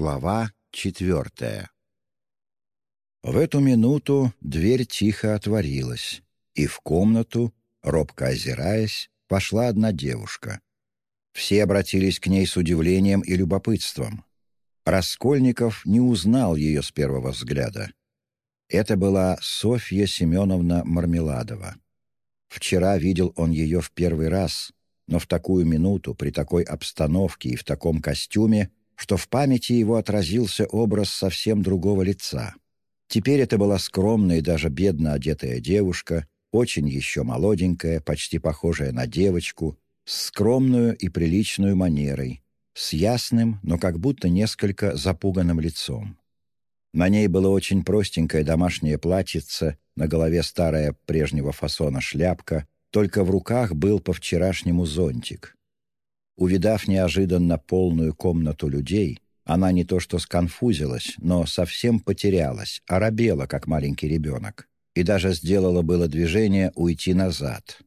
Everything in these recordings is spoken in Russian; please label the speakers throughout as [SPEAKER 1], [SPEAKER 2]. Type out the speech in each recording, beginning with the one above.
[SPEAKER 1] Глава четвертая В эту минуту дверь тихо отворилась, и в комнату, робко озираясь, пошла одна девушка. Все обратились к ней с удивлением и любопытством. Раскольников не узнал ее с первого взгляда. Это была Софья Семеновна Мармеладова. Вчера видел он ее в первый раз, но в такую минуту, при такой обстановке и в таком костюме, что в памяти его отразился образ совсем другого лица. Теперь это была скромная и даже бедно одетая девушка, очень еще молоденькая, почти похожая на девочку, с скромную и приличную манерой, с ясным, но как будто несколько запуганным лицом. На ней было очень простенькое домашнее платьице, на голове старая прежнего фасона шляпка, только в руках был по-вчерашнему зонтик. Увидав неожиданно полную комнату людей, она не то что сконфузилась, но совсем потерялась, оробела, как маленький ребенок, и даже сделала было движение уйти назад.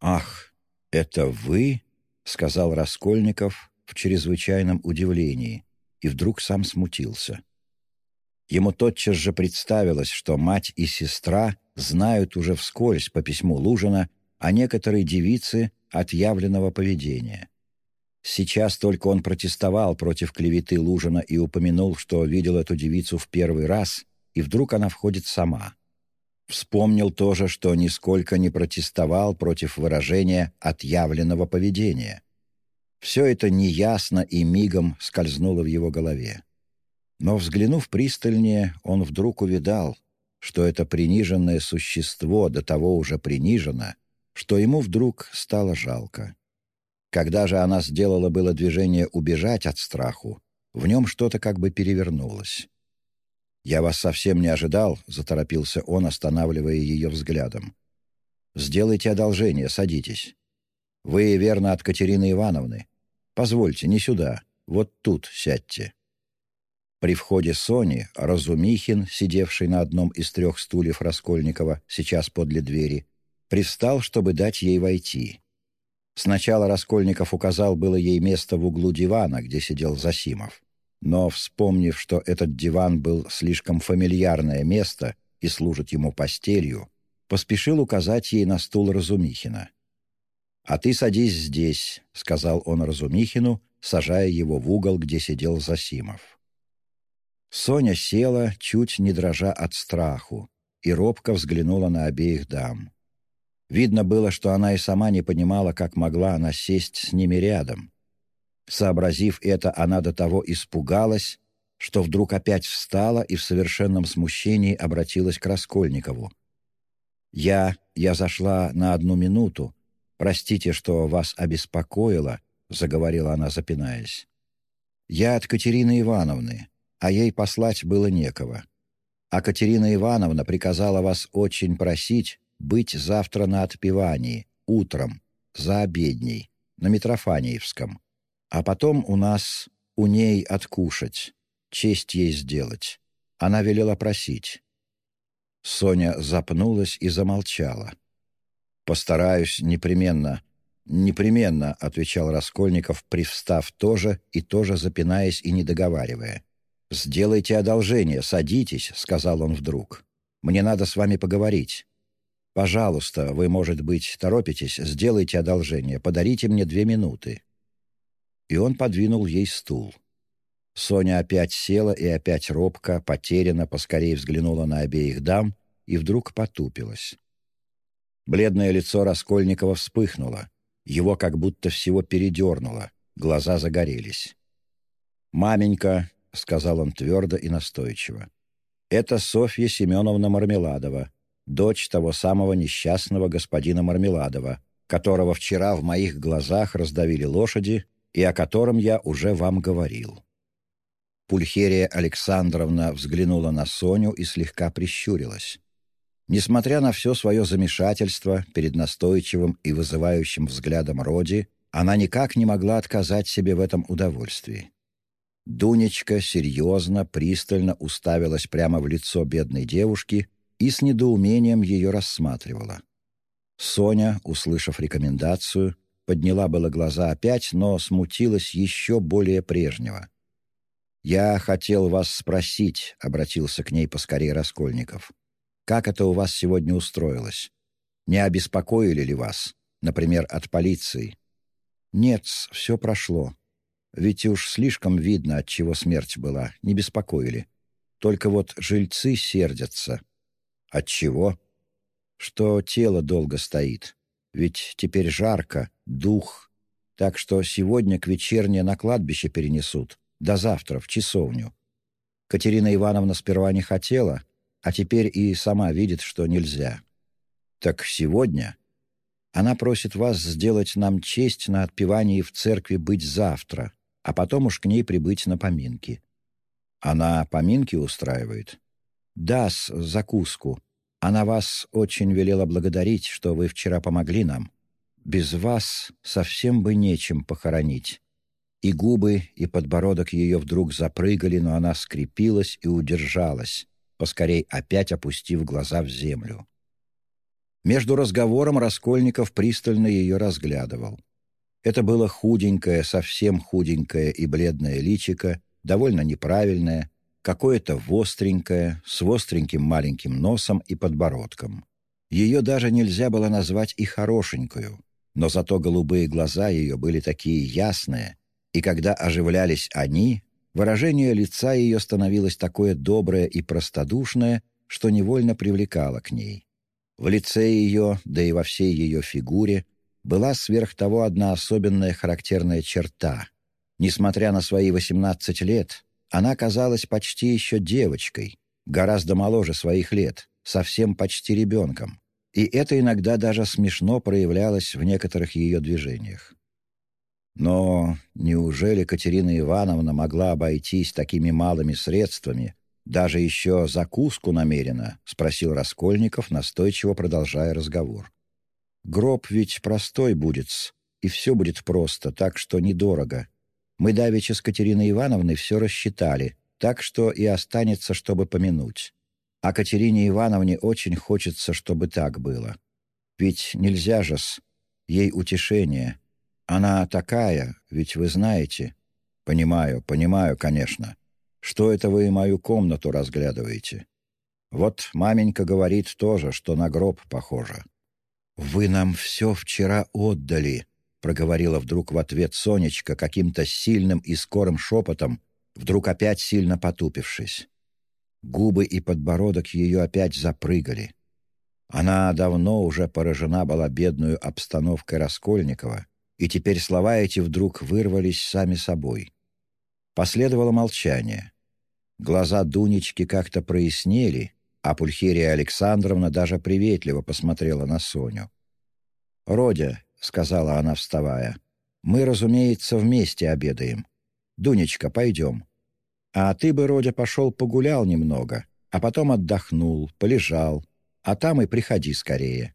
[SPEAKER 1] «Ах, это вы?» — сказал Раскольников в чрезвычайном удивлении, и вдруг сам смутился. Ему тотчас же представилось, что мать и сестра знают уже вскользь по письму Лужина о некоторой девице отъявленного поведения. Сейчас только он протестовал против клеветы Лужина и упомянул, что видел эту девицу в первый раз, и вдруг она входит сама. Вспомнил тоже, что нисколько не протестовал против выражения «отъявленного поведения». Все это неясно и мигом скользнуло в его голове. Но, взглянув пристальнее, он вдруг увидал, что это приниженное существо до того уже принижено, что ему вдруг стало жалко. Когда же она сделала было движение убежать от страху, в нем что-то как бы перевернулось. «Я вас совсем не ожидал», — заторопился он, останавливая ее взглядом. «Сделайте одолжение, садитесь. Вы, верно, от Катерины Ивановны. Позвольте, не сюда, вот тут сядьте». При входе Сони Разумихин, сидевший на одном из трех стульев Раскольникова, сейчас подле двери, пристал, чтобы дать ей войти. Сначала Раскольников указал было ей место в углу дивана, где сидел Засимов. Но, вспомнив, что этот диван был слишком фамильярное место и служит ему постелью, поспешил указать ей на стул Разумихина. «А ты садись здесь», — сказал он Разумихину, сажая его в угол, где сидел Засимов. Соня села, чуть не дрожа от страху, и робко взглянула на обеих дам. Видно было, что она и сама не понимала, как могла она сесть с ними рядом. Сообразив это, она до того испугалась, что вдруг опять встала и в совершенном смущении обратилась к Раскольникову. «Я... я зашла на одну минуту. Простите, что вас обеспокоила», — заговорила она, запинаясь. «Я от Катерины Ивановны а ей послать было некого. А Катерина Ивановна приказала вас очень просить быть завтра на отпевании, утром, за обедней, на Митрофаниевском, а потом у нас, у ней откушать, честь ей сделать. Она велела просить. Соня запнулась и замолчала. «Постараюсь непременно, непременно», — отвечал Раскольников, привстав тоже и тоже запинаясь и не договаривая. «Сделайте одолжение, садитесь», — сказал он вдруг. «Мне надо с вами поговорить. Пожалуйста, вы, может быть, торопитесь, сделайте одолжение, подарите мне две минуты». И он подвинул ей стул. Соня опять села и опять робко, потеряно, поскорее взглянула на обеих дам и вдруг потупилась. Бледное лицо Раскольникова вспыхнуло. Его как будто всего передернуло, глаза загорелись. «Маменька», — сказал он твердо и настойчиво. «Это Софья Семеновна Мармеладова, дочь того самого несчастного господина Мармеладова, которого вчера в моих глазах раздавили лошади и о котором я уже вам говорил». Пульхерия Александровна взглянула на Соню и слегка прищурилась. Несмотря на все свое замешательство перед настойчивым и вызывающим взглядом Роди, она никак не могла отказать себе в этом удовольствии. Дунечка серьезно, пристально уставилась прямо в лицо бедной девушки и с недоумением ее рассматривала. Соня, услышав «Я хотел вас спросить», — обратился к ней поскорее Раскольников. «Как это у вас сегодня устроилось? Не обеспокоили ли вас, например, от полиции?» «Нет, все прошло. Ведь уж слишком видно, от чего смерть была, не беспокоили. Только вот жильцы сердятся». «От чего?» «Что тело долго стоит. Ведь теперь жарко, дух. Так что сегодня к вечерне на кладбище перенесут» До завтра, в часовню. Катерина Ивановна сперва не хотела, а теперь и сама видит, что нельзя. Так сегодня она просит вас сделать нам честь на отпевании в церкви быть завтра, а потом уж к ней прибыть на поминки. Она поминки устраивает? Да, с закуску. Она вас очень велела благодарить, что вы вчера помогли нам. Без вас совсем бы нечем похоронить. И губы, и подбородок ее вдруг запрыгали, но она скрепилась и удержалась, поскорей опять опустив глаза в землю. Между разговором Раскольников пристально ее разглядывал. Это было худенькое, совсем худенькое и бледное личико, довольно неправильное, какое-то востренькое, с востреньким маленьким носом и подбородком. Ее даже нельзя было назвать и хорошенькую, но зато голубые глаза ее были такие ясные, и когда оживлялись они, выражение лица ее становилось такое доброе и простодушное, что невольно привлекало к ней. В лице ее, да и во всей ее фигуре, была сверх того одна особенная характерная черта. Несмотря на свои 18 лет, она казалась почти еще девочкой, гораздо моложе своих лет, совсем почти ребенком. И это иногда даже смешно проявлялось в некоторых ее движениях. Но неужели Катерина Ивановна могла обойтись такими малыми средствами? Даже еще закуску намерена? — спросил Раскольников, настойчиво продолжая разговор. «Гроб ведь простой будет, и все будет просто, так что недорого. Мы давеча с Катериной Ивановной все рассчитали, так что и останется, чтобы помянуть. А Катерине Ивановне очень хочется, чтобы так было. Ведь нельзя же-с, ей утешение, она такая, ведь вы знаете. Понимаю, понимаю, конечно. Что это вы мою комнату разглядываете? Вот маменька говорит тоже, что на гроб похоже. «Вы нам все вчера отдали», — проговорила вдруг в ответ Сонечка каким-то сильным и скорым шепотом, вдруг опять сильно потупившись. Губы и подбородок ее опять запрыгали. Она давно уже поражена была бедную обстановкой Раскольникова, и теперь слова эти вдруг вырвались сами собой. Последовало молчание. Глаза Дунечки как-то прояснели, а Пульхерия Александровна даже приветливо посмотрела на Соню. «Родя», — сказала она, вставая, — «мы, разумеется, вместе обедаем. Дунечка, пойдем. А ты бы, Родя, пошел погулял немного, а потом отдохнул, полежал, а там и приходи скорее.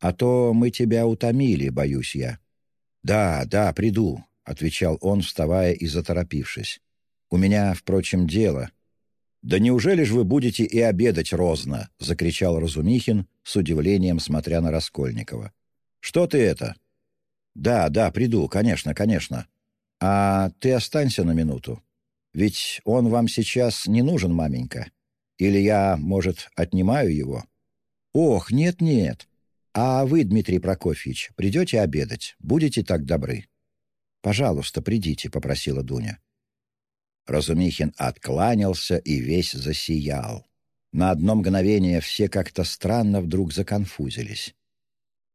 [SPEAKER 1] А то мы тебя утомили, боюсь я». «Да, да, приду», — отвечал он, вставая и заторопившись. «У меня, впрочем, дело». «Да неужели же вы будете и обедать розно?» — закричал Разумихин, с удивлением смотря на Раскольникова. «Что ты это?» «Да, да, приду, конечно, конечно. А ты останься на минуту. Ведь он вам сейчас не нужен, маменька. Или я, может, отнимаю его?» «Ох, нет-нет. «А вы, Дмитрий Прокофьевич, придете обедать? Будете так добры?» «Пожалуйста, придите», — попросила Дуня. Разумихин откланялся и весь засиял. На одно мгновение все как-то странно вдруг законфузились.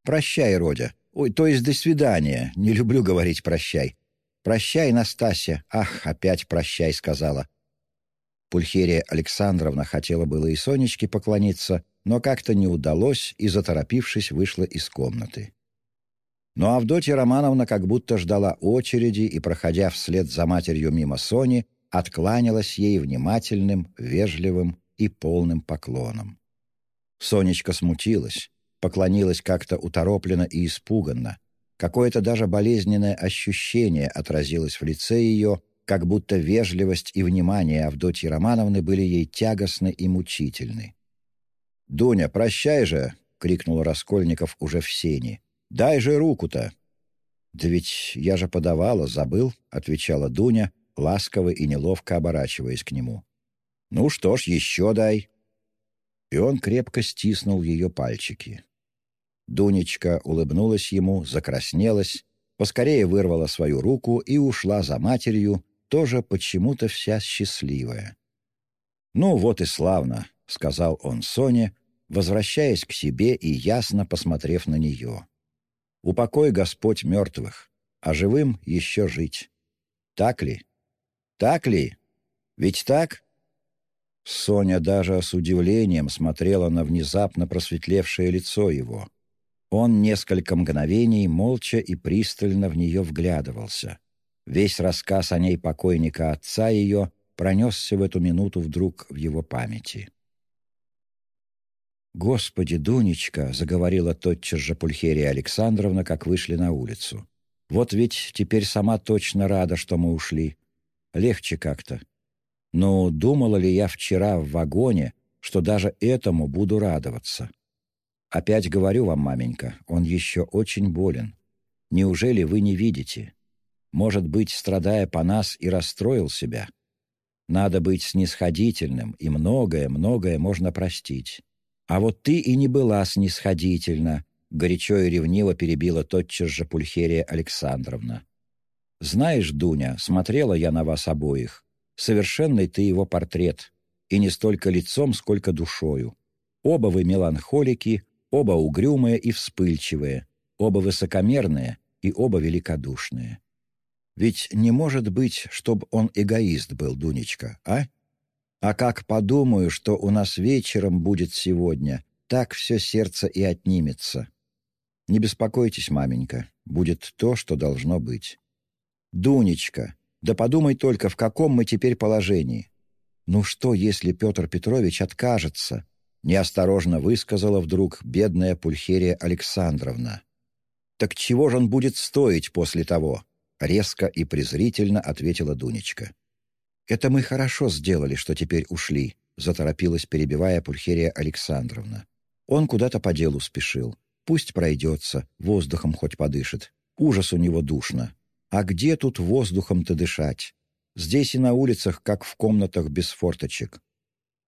[SPEAKER 1] «Прощай, Родя. Ой, то есть до свидания. Не люблю говорить «прощай». «Прощай, Настасья». Ах, опять «прощай», — сказала. Пульхерия Александровна хотела было и Сонечке поклониться, но как-то не удалось и, заторопившись, вышла из комнаты. Но Авдотья Романовна как будто ждала очереди и, проходя вслед за матерью мимо Сони, откланялась ей внимательным, вежливым и полным поклоном. Сонечка смутилась, поклонилась как-то уторопленно и испуганно. Какое-то даже болезненное ощущение отразилось в лице ее, как будто вежливость и внимание Авдотьи Романовны были ей тягостны и мучительны. «Дуня, прощай же!» — крикнул Раскольников уже в сени. «Дай же руку-то!» «Да ведь я же подавала, забыл», — отвечала Дуня, ласково и неловко оборачиваясь к нему. «Ну что ж, еще дай». И он крепко стиснул ее пальчики. Дунечка улыбнулась ему, закраснелась, поскорее вырвала свою руку и ушла за матерью, тоже почему-то вся счастливая. «Ну вот и славно», — сказал он Соне, возвращаясь к себе и ясно посмотрев на нее. «Упокой Господь мертвых, а живым еще жить. Так ли? Так ли? Ведь так?» Соня даже с удивлением смотрела на внезапно просветлевшее лицо его. Он несколько мгновений молча и пристально в нее вглядывался. Весь рассказ о ней покойника отца ее пронесся в эту минуту вдруг в его памяти. «Господи, Дунечка!» — заговорила тотчас же Пульхерия Александровна, как вышли на улицу. «Вот ведь теперь сама точно рада, что мы ушли. Легче как-то. Но думала ли я вчера в вагоне, что даже этому буду радоваться? Опять говорю вам, маменька, он еще очень болен. Неужели вы не видите? Может быть, страдая по нас, и расстроил себя? Надо быть снисходительным, и многое-многое можно простить. А вот ты и не была снисходительна, горячо и ревниво перебила тотчас же Пульхерия Александровна. Знаешь, Дуня, смотрела я на вас обоих. Совершенный ты его портрет, и не столько лицом, сколько душою. Оба вы меланхолики, оба угрюмые и вспыльчивые, оба высокомерные и оба великодушные. Ведь не может быть, чтобы он эгоист был, Дунечка, а? А как подумаю, что у нас вечером будет сегодня, так все сердце и отнимется. Не беспокойтесь, маменька, будет то, что должно быть. Дунечка, да подумай только, в каком мы теперь положении. Ну что, если Петр Петрович откажется? Неосторожно высказала вдруг бедная Пульхерия Александровна. Так чего же он будет стоить после того? Резко и презрительно ответила Дунечка. «Это мы хорошо сделали, что теперь ушли», заторопилась, перебивая Пульхерия Александровна. «Он куда-то по делу спешил. Пусть пройдется, воздухом хоть подышит. Ужас у него душно. А где тут воздухом-то дышать? Здесь и на улицах, как в комнатах без форточек.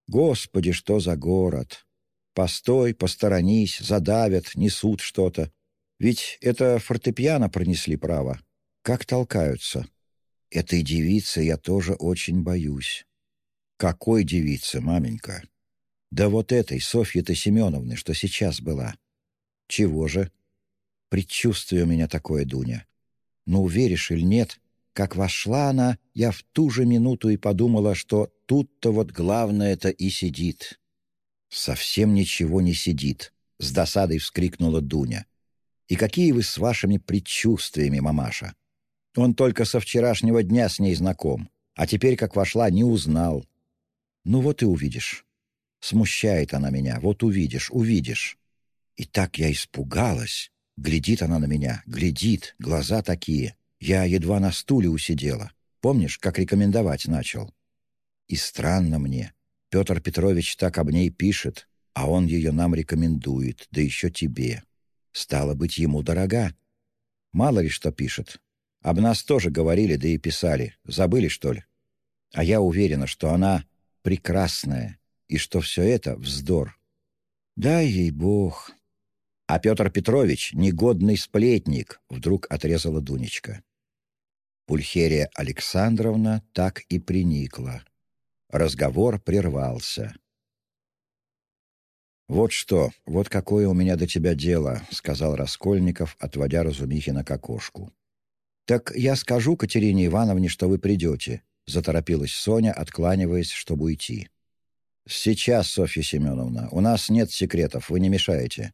[SPEAKER 1] Господи, что за город! Постой, посторонись, задавят, несут что-то. Ведь это фортепиано пронесли право. Как толкаются. Этой девицы я тоже очень боюсь. Какой девицы, маменька? Да вот этой, Софьи-то Семеновны, что сейчас была. Чего же? Предчувствие у меня такое, Дуня. Ну, веришь или нет, как вошла она, я в ту же минуту и подумала, что тут-то вот главное-то и сидит. Совсем ничего не сидит, — с досадой вскрикнула Дуня. «И какие вы с вашими предчувствиями, мамаша? Он только со вчерашнего дня с ней знаком, а теперь, как вошла, не узнал. Ну вот и увидишь. Смущает она меня, вот увидишь, увидишь. И так я испугалась. Глядит она на меня, глядит, глаза такие. Я едва на стуле усидела. Помнишь, как рекомендовать начал? И странно мне. Петр Петрович так об ней пишет, а он ее нам рекомендует, да еще тебе. Стало быть, ему дорога. Мало ли что пишет, об нас тоже говорили, да и писали. Забыли, что ли? А я уверена, что она прекрасная, и что все это — вздор. Дай ей Бог. А Петр Петрович — негодный сплетник, — вдруг отрезала Дунечка. Пульхерия Александровна так и приникла. Разговор прервался. «Вот что, вот какое у меня до тебя дело», — сказал Раскольников, отводя Разумихина к окошку. «Так я скажу Катерине Ивановне, что вы придете», — заторопилась Соня, откланиваясь, чтобы уйти. «Сейчас, Софья Семеновна, у нас нет секретов, вы не мешаете.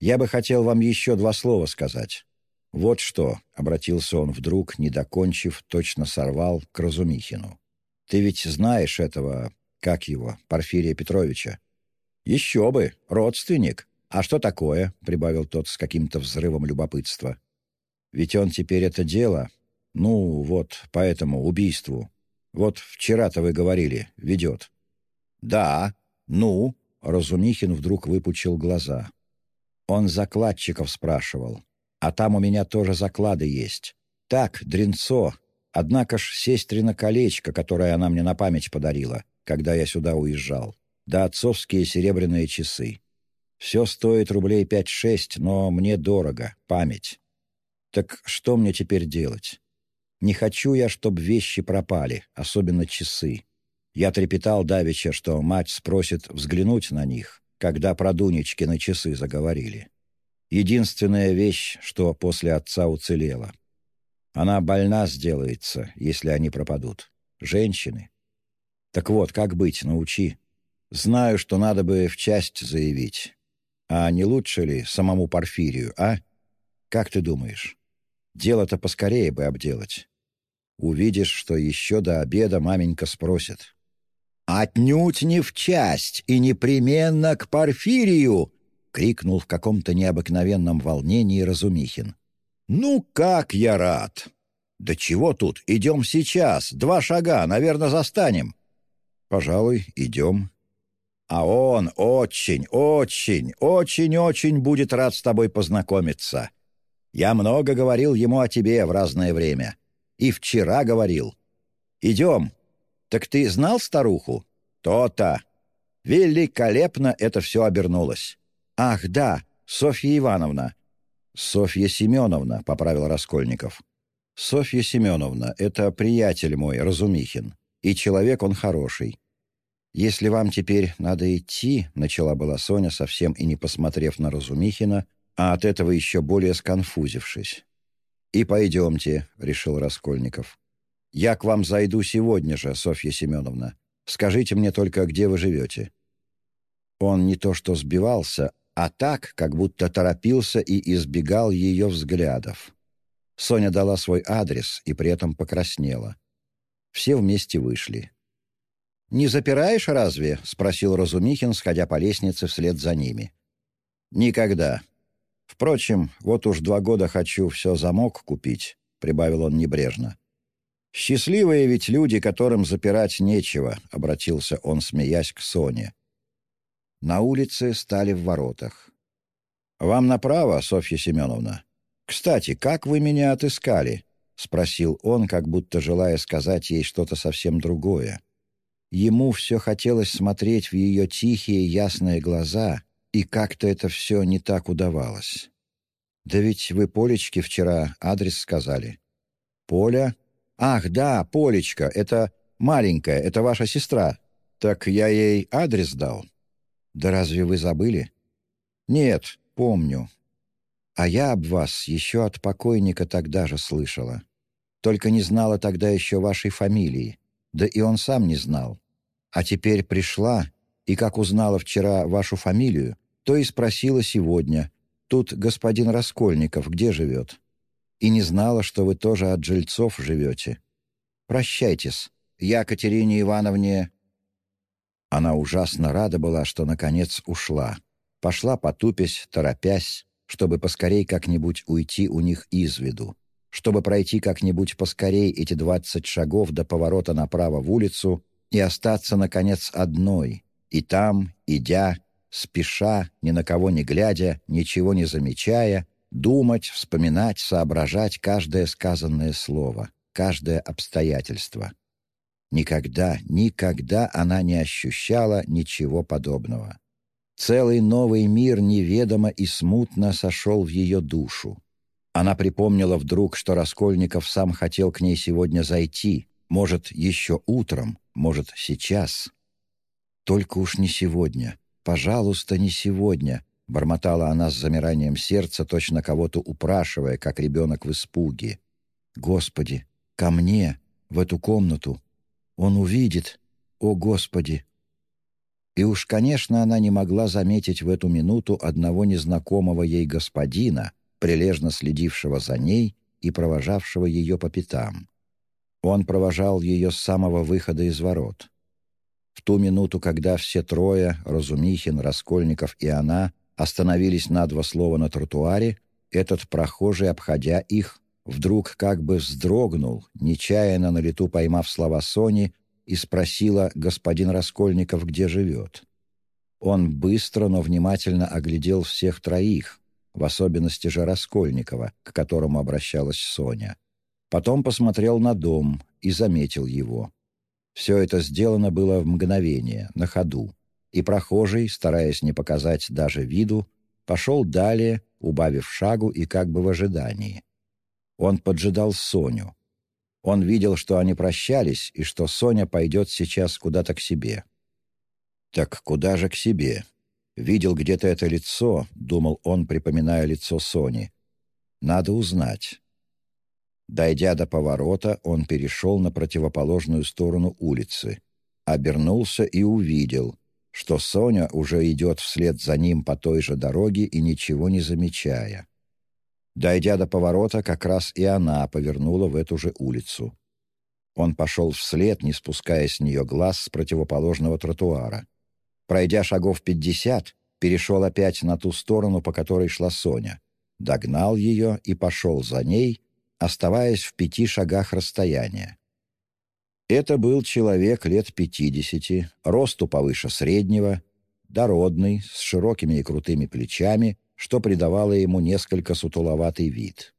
[SPEAKER 1] Я бы хотел вам еще два слова сказать. Вот что», — обратился он вдруг, не докончив, точно сорвал к Разумихину. «Ты ведь знаешь этого, как его, Порфирия Петровича?» «Еще бы, родственник. А что такое?» — прибавил тот с каким-то взрывом любопытства. Ведь он теперь это дело, ну, вот, по этому убийству. Вот вчера-то вы говорили, ведет. Да, ну, Разумихин вдруг выпучил глаза. Он закладчиков спрашивал. А там у меня тоже заклады есть. Так, дренцо, Однако ж сестрина колечко, которое она мне на память подарила, когда я сюда уезжал, да отцовские серебряные часы. Все стоит рублей пять-шесть, но мне дорого, память. Так что мне теперь делать? Не хочу я, чтобы вещи пропали, особенно часы. Я трепетал давеча, что мать спросит взглянуть на них, когда про Дунечкины часы заговорили. Единственная вещь, что после отца уцелела. Она больна сделается, если они пропадут. Женщины. Так вот, как быть, научи. Знаю, что надо бы в часть заявить. А не лучше ли самому Порфирию, а? Как ты думаешь? Дело-то поскорее бы обделать. Увидишь, что еще до обеда маменька спросит. «Отнюдь не в часть и непременно к Порфирию!» — крикнул в каком-то необыкновенном волнении Разумихин. «Ну, как я рад!» «Да чего тут? Идем сейчас. Два шага, наверное, застанем». «Пожалуй, идем». «А он очень, очень, очень-очень будет рад с тобой познакомиться. Я много говорил ему о тебе в разное время. И вчера говорил. Идем. Так ты знал старуху? То-то. Великолепно это все обернулось. Ах, да, Софья Ивановна. Софья Семеновна, поправил Раскольников. Софья Семеновна — это приятель мой, Разумихин. И человек он хороший. «Если вам теперь надо идти», — начала была Соня, совсем и не посмотрев на Разумихина, а от этого еще более сконфузившись. «И пойдемте», — решил Раскольников. «Я к вам зайду сегодня же, Софья Семеновна. Скажите мне только, где вы живете». Он не то что сбивался, а так, как будто торопился и избегал ее взглядов. Соня дала свой адрес и при этом покраснела. Все вместе вышли. «Не запираешь разве?» — спросил Разумихин, сходя по лестнице вслед за ними. «Никогда», Впрочем, вот уж два года хочу все замок купить», — прибавил он небрежно. «Счастливые ведь люди, которым запирать нечего», — обратился он, смеясь к Соне. На улице стали в воротах. «Вам направо, Софья Семеновна. Кстати, как вы меня отыскали?» — спросил он, как будто желая сказать ей что-то совсем другое. Ему все хотелось смотреть в ее тихие ясные глаза и как-то это все не так удавалось. «Да ведь вы Полечке вчера адрес сказали». «Поля? Ах, да, Полечка, это маленькая, это ваша сестра. Так я ей адрес дал». «Да разве вы забыли?» «Нет, помню. А я об вас еще от покойника тогда же слышала. Только не знала тогда еще вашей фамилии. Да и он сам не знал. А теперь пришла и, как узнала вчера вашу фамилию, то и спросила сегодня, тут господин Раскольников где живет? И не знала, что вы тоже от жильцов живете. Прощайтесь, я Катерине Ивановне...» Она ужасно рада была, что наконец ушла. Пошла потупясь, торопясь, чтобы поскорей как-нибудь уйти у них из виду, чтобы пройти как-нибудь поскорей эти двадцать шагов до поворота направо в улицу и остаться, наконец, одной, и там, идя, спеша, ни на кого не глядя, ничего не замечая, думать, вспоминать, соображать каждое сказанное слово, каждое обстоятельство. Никогда, никогда она не ощущала ничего подобного. Целый новый мир неведомо и смутно сошел в ее душу. Она припомнила вдруг, что Раскольников сам хотел к ней сегодня зайти, может, еще утром, может, сейчас. Только уж не сегодня. «Пожалуйста, не сегодня», — бормотала она с замиранием сердца, точно кого-то упрашивая, как ребенок в испуге. «Господи, ко мне, в эту комнату! Он увидит! О, Господи!» И уж, конечно, она не могла заметить в эту минуту одного незнакомого ей господина, прилежно следившего за ней и провожавшего ее по пятам. Он провожал ее с самого выхода из ворот. В ту минуту, когда все трое, Разумихин, Раскольников и она, остановились на два слова на тротуаре, этот прохожий, обходя их, вдруг как бы вздрогнул, нечаянно на лету поймав слова Сони, и спросила господин Раскольников, где живет. Он быстро, но внимательно оглядел всех троих, в особенности же Раскольникова, к которому обращалась Соня. Потом посмотрел на дом и заметил его. Все это сделано было в мгновение, на ходу, и прохожий, стараясь не показать даже виду, пошел далее, убавив шагу и как бы в ожидании. Он поджидал Соню. Он видел, что они прощались, и что Соня пойдет сейчас куда-то к себе. «Так куда же к себе?» Видел где-то это лицо, думал он, припоминая лицо Сони. Надо узнать. Дойдя до поворота, он перешел на противоположную сторону улицы, обернулся и увидел, что Соня уже идет вслед за ним по той же дороге и ничего не замечая. Дойдя до поворота, как раз и она повернула в эту же улицу. Он пошел вслед, не спуская с нее глаз с противоположного тротуара. Пройдя шагов пятьдесят, перешел опять на ту сторону, по которой шла Соня, догнал ее и пошел за ней, оставаясь в пяти шагах расстояния. Это был человек лет пятидесяти, росту повыше среднего, дородный, с широкими и крутыми плечами, что придавало ему несколько сутуловатый вид.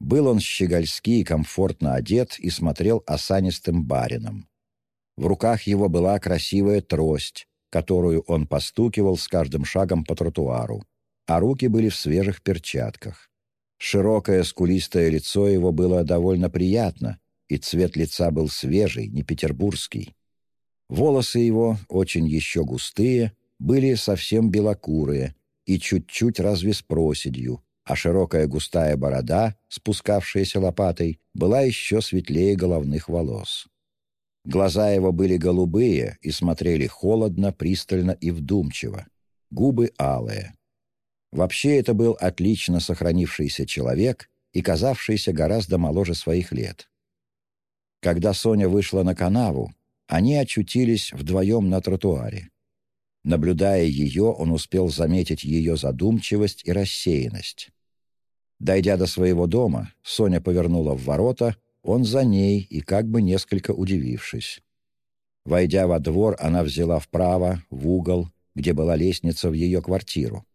[SPEAKER 1] Был он щегольски и комфортно одет и смотрел осанистым барином. В руках его была красивая трость, которую он постукивал с каждым шагом по тротуару, а руки были в свежих перчатках. Широкое скулистое лицо его было довольно приятно, и цвет лица был свежий, не петербургский. Волосы его, очень еще густые, были совсем белокурые и чуть-чуть разве с проседью, а широкая густая борода, спускавшаяся лопатой, была еще светлее головных волос. Глаза его были голубые и смотрели холодно, пристально и вдумчиво. Губы алые. Вообще это был отлично сохранившийся человек и казавшийся гораздо моложе своих лет. Когда Соня вышла на канаву, они очутились вдвоем на тротуаре. Наблюдая ее, он успел заметить ее задумчивость и рассеянность. Дойдя до своего дома, Соня повернула в ворота, он за ней и как бы несколько удивившись. Войдя во двор, она взяла вправо, в угол, где была лестница в ее квартиру.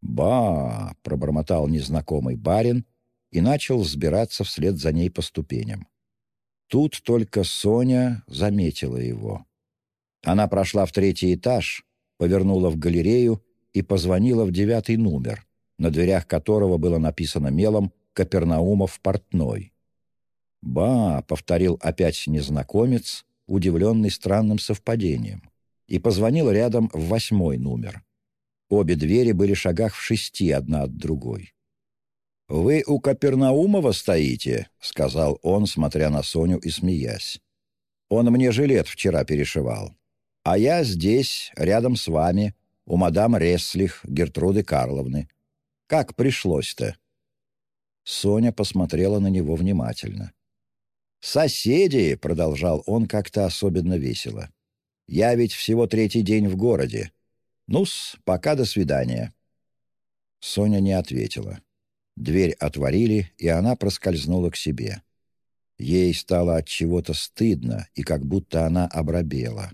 [SPEAKER 1] «Ба!» — пробормотал незнакомый барин и начал взбираться вслед за ней по ступеням. Тут только Соня заметила его. Она прошла в третий этаж, повернула в галерею и позвонила в девятый номер, на дверях которого было написано мелом «Капернаумов портной». «Ба!» — повторил опять незнакомец, удивленный странным совпадением, и позвонил рядом в восьмой номер. Обе двери были шагах в шести одна от другой. «Вы у Капернаумова стоите?» — сказал он, смотря на Соню и смеясь. «Он мне жилет вчера перешивал. А я здесь, рядом с вами, у мадам Реслих Гертруды Карловны. Как пришлось-то?» Соня посмотрела на него внимательно. «Соседи!» — продолжал он как-то особенно весело. «Я ведь всего третий день в городе. «Ну-с, пока до свидания». Соня не ответила. Дверь отворили, и она проскользнула к себе. Ей стало от чего-то стыдно, и как будто она обрабела.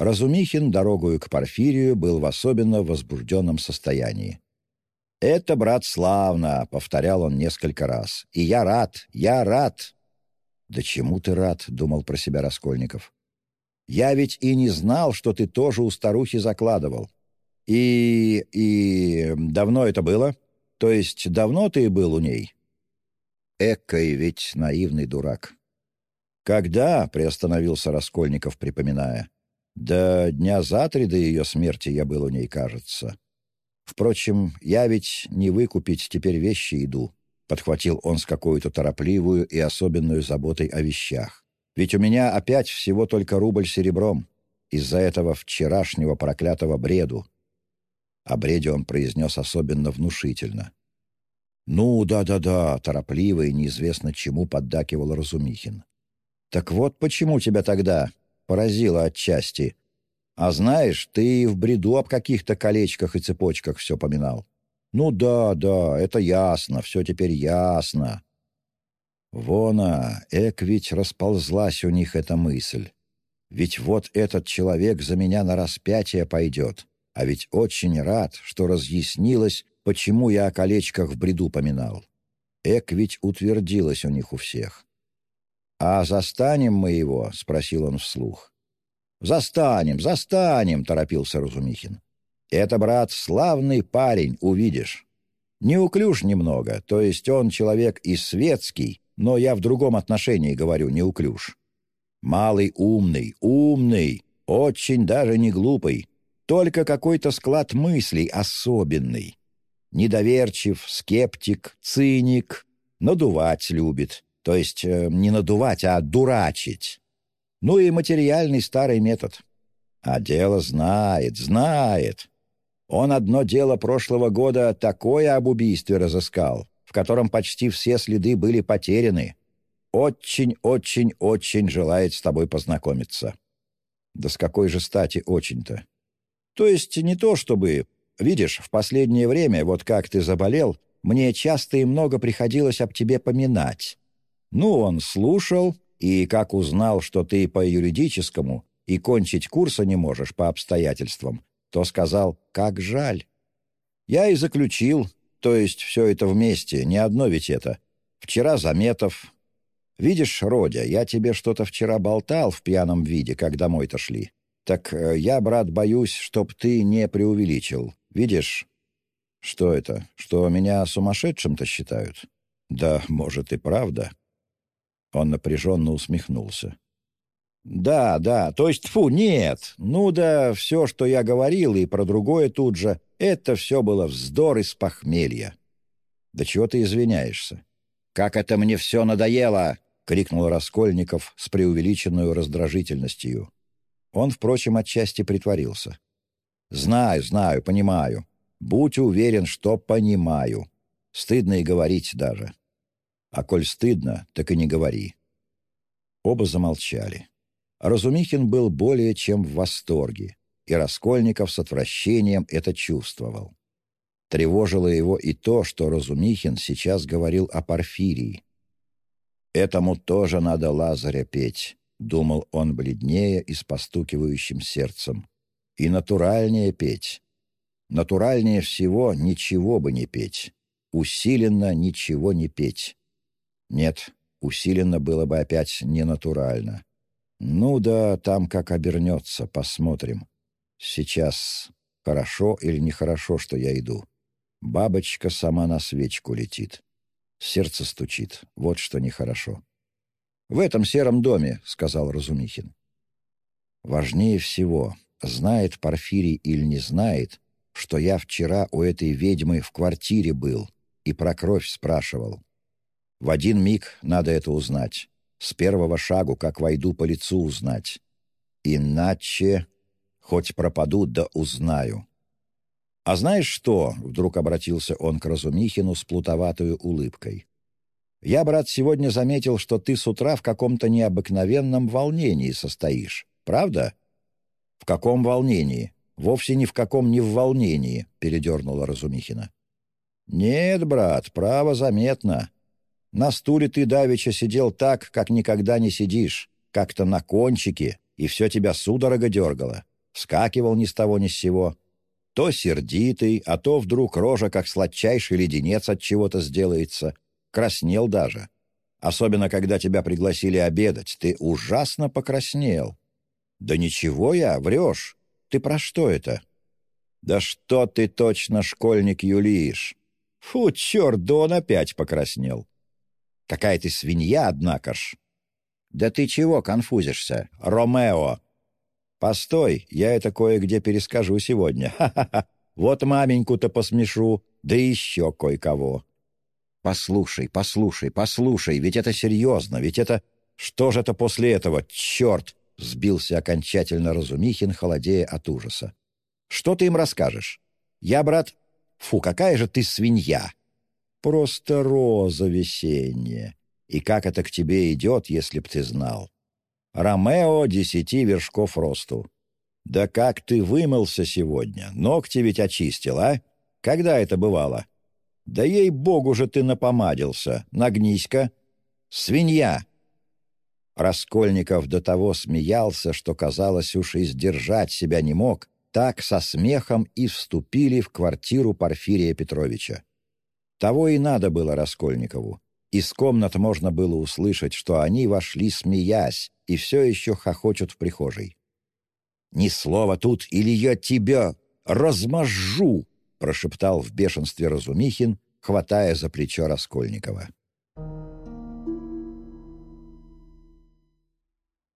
[SPEAKER 1] Разумихин дорогою к Порфирию был в особенно возбужденном состоянии. «Это, брат, славно!» — повторял он несколько раз. «И я рад! Я рад!» «Да чему ты рад?» — думал про себя Раскольников. Я ведь и не знал, что ты тоже у старухи закладывал. И... и... давно это было? То есть давно ты был у ней?» Эккой ведь наивный дурак. «Когда?» — приостановился Раскольников, припоминая. «Да дня за три до ее смерти я был у ней, кажется. Впрочем, я ведь не выкупить теперь вещи иду», — подхватил он с какой-то торопливую и особенную заботой о вещах. Ведь у меня опять всего только рубль серебром из-за этого вчерашнего проклятого бреду. О бреде он произнес особенно внушительно. «Ну, да-да-да», — торопливо и неизвестно чему поддакивал Разумихин. «Так вот почему тебя тогда поразило отчасти. А знаешь, ты в бреду об каких-то колечках и цепочках все поминал. Ну да, да, это ясно, все теперь ясно. Вона, эк ведь расползлась у них эта мысль. Ведь вот этот человек за меня на распятие пойдет, а ведь очень рад, что разъяснилось, почему я о колечках в бреду поминал. Эк ведь утвердилась у них у всех. «А застанем мы его?» — спросил он вслух. «Застанем, застанем!» — торопился Разумихин. «Это, брат, славный парень, увидишь. Неуклюж немного, то есть он человек и светский, но я в другом отношении говорю неуклюж. Малый умный, умный, очень даже не глупый, только какой-то склад мыслей особенный. Недоверчив, скептик, циник, надувать любит, то есть э, не надувать, а дурачить. Ну и материальный старый метод. А дело знает, знает. Он одно дело прошлого года такое об убийстве разыскал, в котором почти все следы были потеряны, очень-очень-очень желает с тобой познакомиться». «Да с какой же стати очень-то?» «То есть не то чтобы... Видишь, в последнее время, вот как ты заболел, мне часто и много приходилось об тебе поминать. Ну, он слушал, и как узнал, что ты по юридическому и кончить курса не можешь по обстоятельствам, то сказал «как жаль». Я и заключил, то есть все это вместе, не одно ведь это. Вчера Заметов, «Видишь, Родя, я тебе что-то вчера болтал в пьяном виде, как домой-то шли. Так э, я, брат, боюсь, чтоб ты не преувеличил. Видишь?» «Что это? Что меня сумасшедшим-то считают?» «Да, может, и правда». Он напряженно усмехнулся. «Да, да, то есть, фу, нет. Ну да, все, что я говорил, и про другое тут же, это все было вздор из похмелья». «Да чего ты извиняешься?» «Как это мне все надоело!» крикнул Раскольников с преувеличенной раздражительностью. Он, впрочем, отчасти притворился. «Знаю, знаю, понимаю. Будь уверен, что понимаю. Стыдно и говорить даже. А коль стыдно, так и не говори». Оба замолчали. Разумихин был более чем в восторге, и Раскольников с отвращением это чувствовал. Тревожило его и то, что Разумихин сейчас говорил о Порфирии, «Этому тоже надо Лазаря петь», — думал он бледнее и с постукивающим сердцем. «И натуральнее петь. Натуральнее всего ничего бы не петь. Усиленно ничего не петь. Нет, усиленно было бы опять ненатурально. Ну да, там как обернется, посмотрим. Сейчас хорошо или нехорошо, что я иду. Бабочка сама на свечку летит. Сердце стучит. Вот что нехорошо. «В этом сером доме», — сказал Разумихин. «Важнее всего, знает Порфирий или не знает, что я вчера у этой ведьмы в квартире был и про кровь спрашивал. В один миг надо это узнать. С первого шагу, как войду по лицу узнать. Иначе, хоть пропаду, да узнаю. «А знаешь что?» — вдруг обратился он к Разумихину с плутоватой улыбкой. «Я, брат, сегодня заметил, что ты с утра в каком-то необыкновенном волнении состоишь. Правда?» «В каком волнении? Вовсе ни в каком не в волнении», — передернула Разумихина. «Нет, брат, право заметно. На стуле ты давеча сидел так, как никогда не сидишь, как-то на кончике, и все тебя судорога дергало. Скакивал ни с того ни с сего, то сердитый, а то вдруг рожа, как сладчайший леденец от чего-то сделается. Краснел даже. Особенно, когда тебя пригласили обедать. Ты ужасно покраснел. Да ничего я, врешь. Ты про что это? Да что ты точно, школьник, юлишь? Фу, черт, да он опять покраснел. Какая ты свинья, однако ж. Да ты чего конфузишься, Ромео? «Постой, я это кое-где перескажу сегодня. Ха-ха-ха! Вот маменьку-то посмешу, да еще кое-кого». «Послушай, послушай, послушай, ведь это серьезно, ведь это... Что же это после этого? Черт!» — сбился окончательно Разумихин, холодея от ужаса. «Что ты им расскажешь? Я, брат... Фу, какая же ты свинья!» «Просто роза весенняя. И как это к тебе идет, если б ты знал?» Ромео десяти вершков росту. Да как ты вымылся сегодня? Ногти ведь очистил, а? Когда это бывало? Да ей-богу же ты напомадился. Нагнись-ка. Свинья!» Раскольников до того смеялся, что, казалось, уж и сдержать себя не мог, так со смехом и вступили в квартиру Порфирия Петровича. Того и надо было Раскольникову. Из комнат можно было услышать, что они вошли, смеясь, и все еще хохочут в прихожей. «Ни слова тут, или я тебя размажу!» прошептал в бешенстве Разумихин, хватая за плечо Раскольникова.